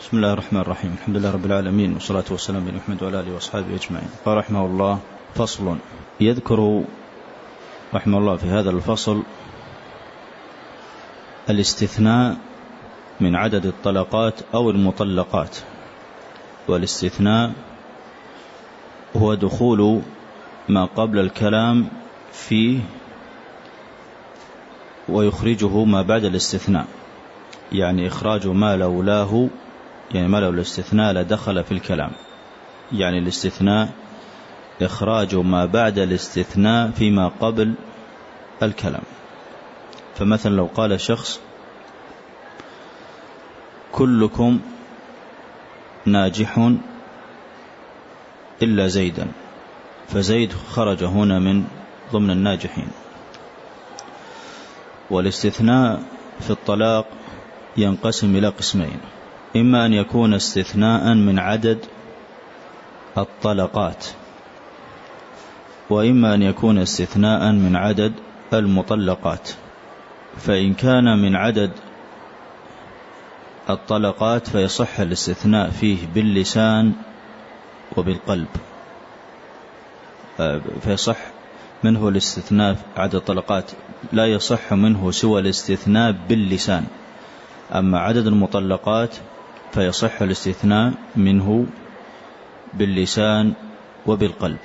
بسم الله الرحمن الرحيم الحمد لله رب العالمين والصلاة والسلام على محمد وعلى آله وأصحابه أجمعين قال رحمه الله فصل يذكر رحمه الله في هذا الفصل الاستثناء من عدد الطلقات أو المطلقات والاستثناء هو دخول ما قبل الكلام فيه ويخرجه ما بعد الاستثناء يعني إخراج ما لولاه يعني ما لو الاستثناء لدخل في الكلام. يعني الاستثناء إخراج ما بعد الاستثناء فيما قبل الكلام. فمثلا لو قال شخص كلكم ناجح إلا زيدا فزيد خرج هنا من ضمن الناجحين. والاستثناء في الطلاق ينقسم إلى قسمين. إما أن يكون استثناء من عدد الطلقات وإما أن يكون استثناء من عدد المطلقات. فإن كان من عدد الطلقات فيصح الاستثناء فيه باللسان وبالقلب. فيصح منه الاستثناء عدد الطلقات لا يصح منه سوى الاستثناء باللسان. أما عدد المطلقات فيصح الاستثناء منه باللسان وبالقلب.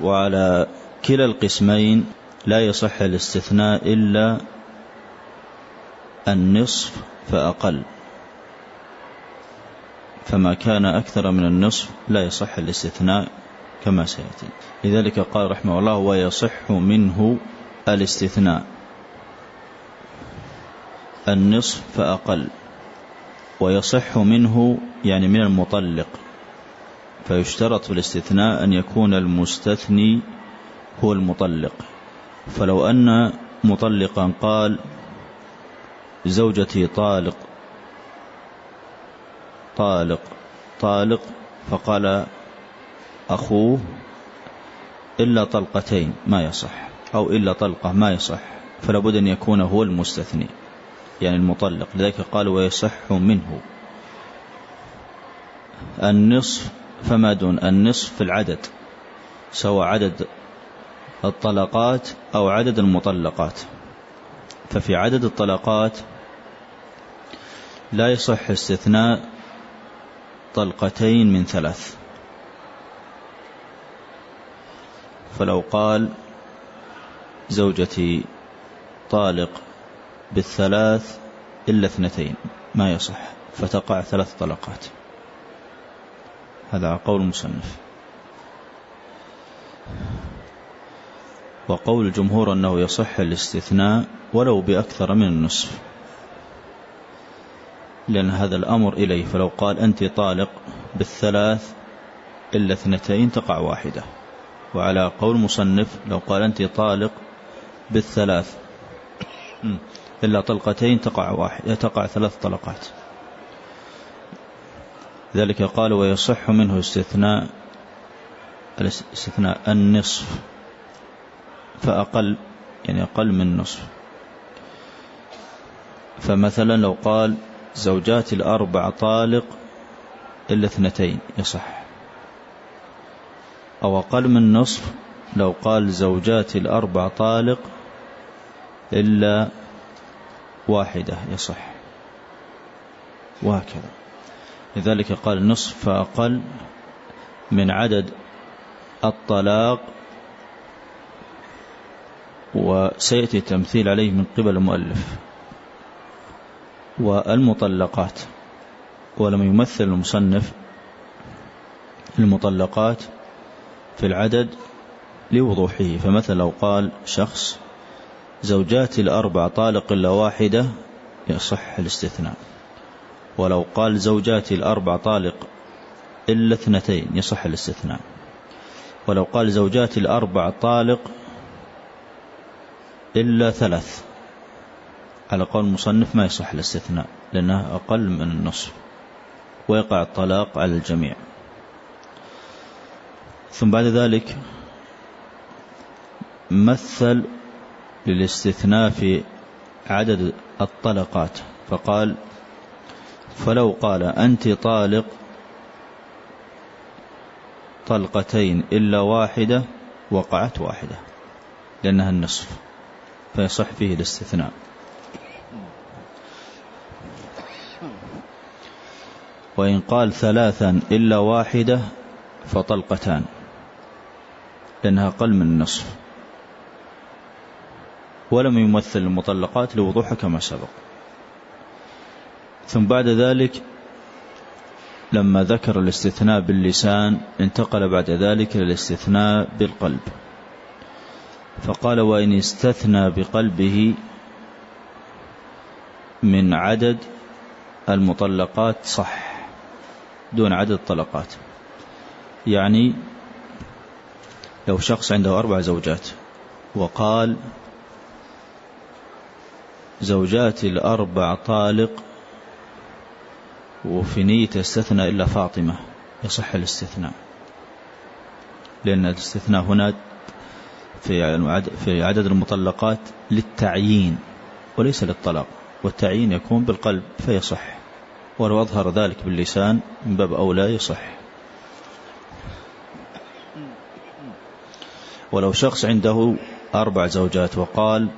وعلى كلا القسمين لا يصح الاستثناء إلا النصف فأقل. فما كان أكثر من النصف لا يصح الاستثناء كما سيأتي. لذلك قال رحمه الله ويصح منه الاستثناء. النصف فأقل. ويصح منه يعني من المطلق فيشترط في الاستثناء أن يكون المستثني هو المطلق. فلو أن مطلقا قال زوجتي طالق طالق طالق فقال أخوه إلا طلقتين ما يصح أو إلا طلقة ما يصح فلا بد أن يكون هو المستثني. يعني المطلق. لذلك قال ويصح منه. النصف فما دون النصف في العدد سواء عدد الطلقات أو عدد المطلقات. ففي عدد الطلقات لا يصح استثناء طلقتين من ثلاث. فلو قال زوجتي طالق بالثلاث إلا اثنتين ما يصح فتقع ثلاث طلقات. هذا قول المصنف. وقول الجمهور أنه يصح الاستثناء ولو بأكثر من النصف. لأن هذا الأمر إليه فلو قال أنت طالق بالثلاث إلا اثنتين تقع واحدة. وعلى قول مصنف لو قال أنت طالق بالثلاث. إلا طلقتين تقع واحد تقع ثلاث طلقات. ذلك قال ويصح منه استثناء الاستثناء النصف فأقل يعني أقل من نصف. فمثلا لو قال زوجات الأربع طالق إلا اثنتين يصح. أو أقل من نصف لو قال زوجات الأربع طالق إلا واحدة يصح. وهكذا. لذلك قال نصف فأقل من عدد الطلاق وسيأتي التمثيل عليه من قبل المؤلف. والمطلقات ولم يمثل المصنف المطلقات في العدد لوضوحه. فمثلا لو قال شخص زوجات الأربع طالق إلا واحدة يصح الاستثناء. ولو قال زوجات الأربع طالق إلا اثنتين يصح الاستثناء. ولو قال زوجات الأربع طالق إلا ثلاث على قول المصنف ما يصح الاستثناء لأنه أقل من النصف ويقع الطلاق على الجميع. ثم بعد ذلك مثل للاستثناء في عدد الطلقات. فقال فلو قال أنت طالق طلقتين إلا واحدة وقعت واحدة لأنها النصف فيصح فيه الاستثناء. وإن قال ثلاثا إلا واحدة فطلقتان لأنها أقل من النصف. ولم يمثل المطلقات لوضوحها كما سبق. ثم بعد ذلك لما ذكر الاستثناء باللسان انتقل بعد ذلك إلى الاستثناء بالقلب. فقال وإن استثنى بقلبه من عدد المطلقات صح دون عدد الطلقات. يعني لو شخص عنده أربع زوجات وقال زوجاتي الأربع طالق وفي نيته استثنى إلا فاطمة يصح الاستثناء. لأن الاستثناء هنا في عدد المطلقات للتعيين وليس للطلاق والتعيين يكون بالقلب فيصح ولو أظهر ذلك باللسان من باب أولى يصح. ولو شخص عنده أربع زوجات وقال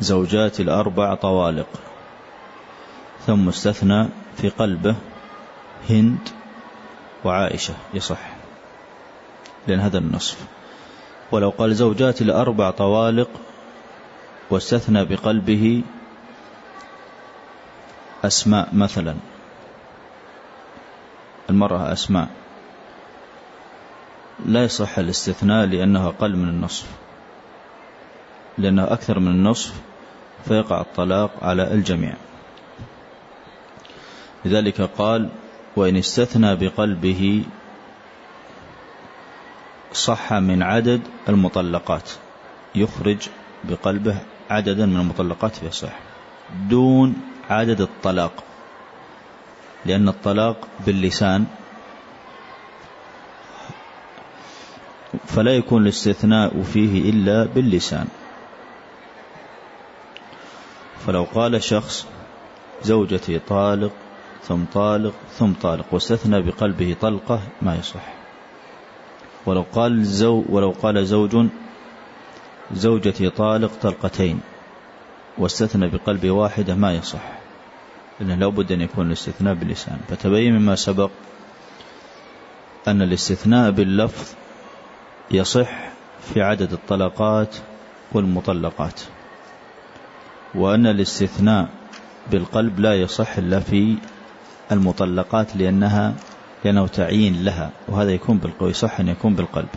زوجاتي الأربع طوالق. ثم استثنى في قلبه هند وعائشة يصح. لأن هذا النصف. ولو قال زوجاتي الأربع طوالق واستثنى بقلبه أسماء مثلا. المرأة أسماء. لا يصح الاستثناء لأنها أقل من النصف. لأنها أكثر من النصف فيقع الطلاق على الجميع. لذلك قال وإن استثنى بقلبه صح من عدد المطلقات يخرج بقلبه عددا من المطلقات فيصح دون عدد الطلاق لأن الطلاق باللسان فلا يكون الاستثناء فيه إلا باللسان. فلو قال شخص زوجتي طالق ثم طالق ثم طالق واستثنى بقلبه طلقة ما يصح. ولو قال زو ولو قال زوج زوجتي طالق طلقتين واستثنى بقلبه واحدة ما يصح. لأنه لا بد أن يكون الاستثناء باللسان. فتبين مما سبق أن الاستثناء باللفظ يصح في عدد الطلقات والمطلقات. وأن الاستثناء بالقلب لا يصح إلا في المطلقات لأنها لأنه تعيين لها وهذا يكون بالقلب يصح أن يكون بالقلب.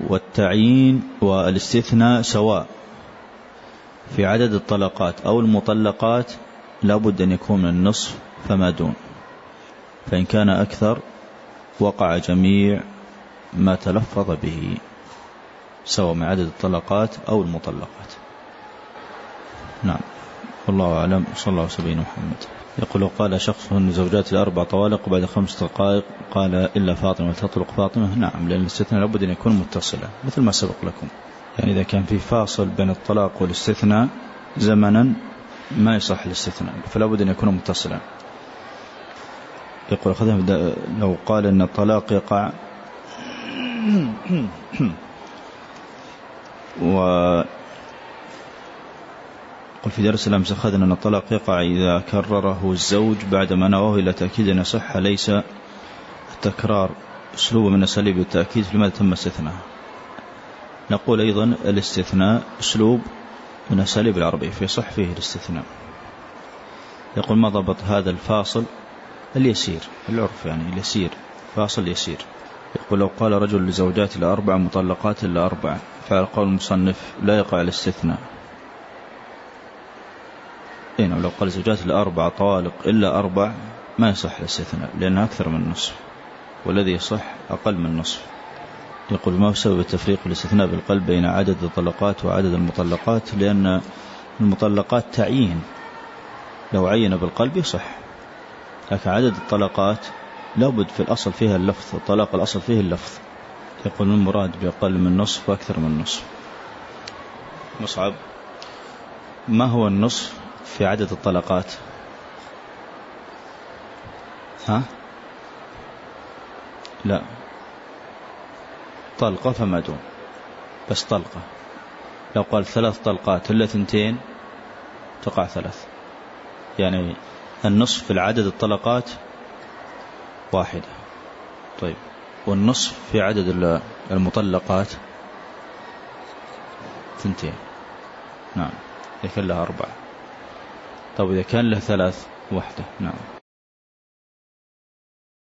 والتعيين والاستثناء سواء في عدد الطلقات أو المطلقات لا بد أن يكون من النصف فما دون. فإن كان أكثر وقع جميع ما تلفظ به سواء من عدد الطلقات أو المطلقات. نعم. والله أعلم. صلى الله عليه محمد. يقول قال شخص من زوجات الأربع طوالق بعد خمس دقائق قال إلا فاطمة تطلق فاطمة؟ نعم لأن الاستثناء لابد أن يكون متصلا مثل ما سبق لكم. يعني إذا كان في فاصل بين الطلاق والاستثناء زمنا ما يصح الاستثناء فلا بد أن يكون متصلا. يقول خذها لو قال أن الطلاق يقع و قل في درس الأمس أخذنا أن الطلاق يقع إذا كرره الزوج بعدما نواه إلى تأكيد أن صح ليس التكرار. أسلوب من أساليب التأكيد لماذا تم استثناء نقول أيضا الاستثناء أسلوب من أساليب العربية فيصح فيه الاستثناء. يقول ما ضبط هذا الفاصل؟ اليسير العرف يعني اليسير فاصل يسير. يقول لو قال رجل لزوجات الأربع مطلقات إلا أربع فعلى قول المصنف لا يقع الاستثناء. إيه لو قال زوجات الأربع طوالق إلا أربع ما يصح الاستثناء لأنها أكثر من النصف والذي يصح أقل من النصف. يقول ما هو سبب التفريق والاستثناء بالقلب بين عدد الطلقات وعدد المطلقات؟ لأن المطلقات تعيين. لو عين بالقلب يصح. لكن عدد الطلقات لابد في الأصل فيها اللفظ الطلاق الأصل فيه اللفظ. يقول المراد بأقل من نصف وأكثر من نصف مصعب ما هو النصف؟ في عدد الطلقات. ها؟ لا. طلقة فما دون. بس طلقة. لو قال ثلاث طلقات إلا ثنتين تقع ثلاث. يعني النصف في عدد الطلقات واحدة. طيب. والنصف في عدد المطلقات ثنتين. نعم. إذا كان لها أربعة. طيب إذا كان له ثلاث واحدة نعم.